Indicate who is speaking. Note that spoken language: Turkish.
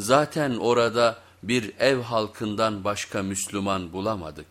Speaker 1: Zaten orada bir ev halkından başka Müslüman bulamadık.